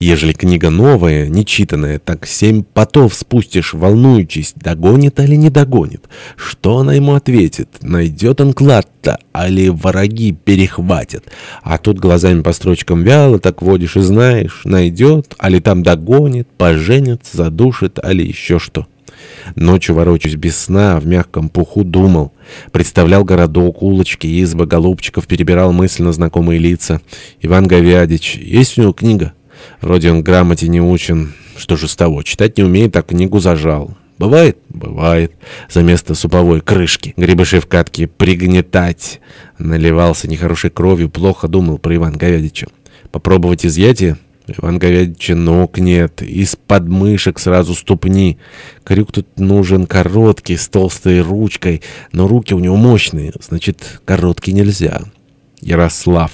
Ежели книга новая, нечитанная, так семь потов спустишь, волнуючись, догонит или не догонит. Что она ему ответит? Найдет он клад-то, али враги перехватят? А тут глазами по строчкам вяло так водишь и знаешь, найдет, али там догонит, поженит, задушит, али еще что. Ночью ворочаюсь без сна, в мягком пуху думал. Представлял городок, улочки, избы, голубчиков, перебирал мысленно знакомые лица. Иван Говядич. Есть у него книга? Вроде он грамоте не учен. Что же с того? Читать не умеет, а книгу зажал. Бывает? Бывает. За место суповой крышки. Грибыши в катке пригнетать. Наливался нехорошей кровью, плохо думал про Иван Говядича. Попробовать изъятие? Иван Говядича ног нет. Из подмышек сразу ступни. Крюк тут нужен короткий, с толстой ручкой. Но руки у него мощные. Значит, короткий нельзя. Ярослав.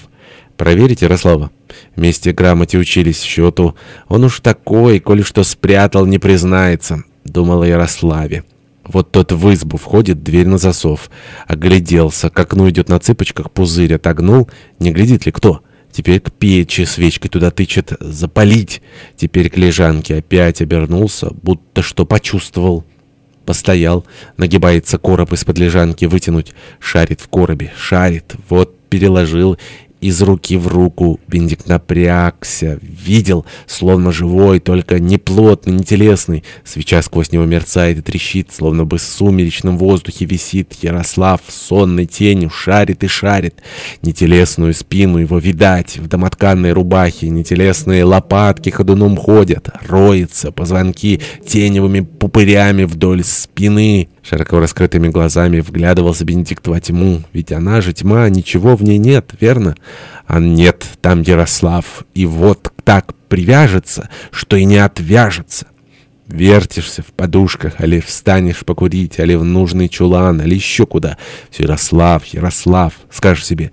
Проверите Ярослава. Вместе грамоте учились счету. Он уж такой, коли что спрятал, не признается, думал о Ярославе. Вот тот в избу входит, дверь на засов. Огляделся, к окну идет на цыпочках, пузырь отогнул. Не глядит ли кто? Теперь к печи свечкой туда тычет. Запалить. Теперь к лежанке опять обернулся, будто что почувствовал. Постоял, нагибается короб из-под лежанки вытянуть. Шарит в коробе, шарит. Вот переложил из руки в руку. Бендик напрягся, видел, словно живой, только не плотный, не телесный. Свеча сквозь него мерцает и трещит, словно бы в сумеречном воздухе висит. Ярослав сонной тенью шарит и шарит. Нетелесную спину его видать, в домотканной рубахе, нетелесные лопатки ходуном ходят, роется, позвонки теневыми пупырями вдоль спины. Широко раскрытыми глазами вглядывался Бенедикт во тьму. Ведь она же тьма, ничего в ней нет, верно? А нет, там Ярослав. И вот так привяжется, что и не отвяжется. Вертишься в подушках, али встанешь покурить, али в нужный чулан, али еще куда. Ярослав, Ярослав, скажешь себе.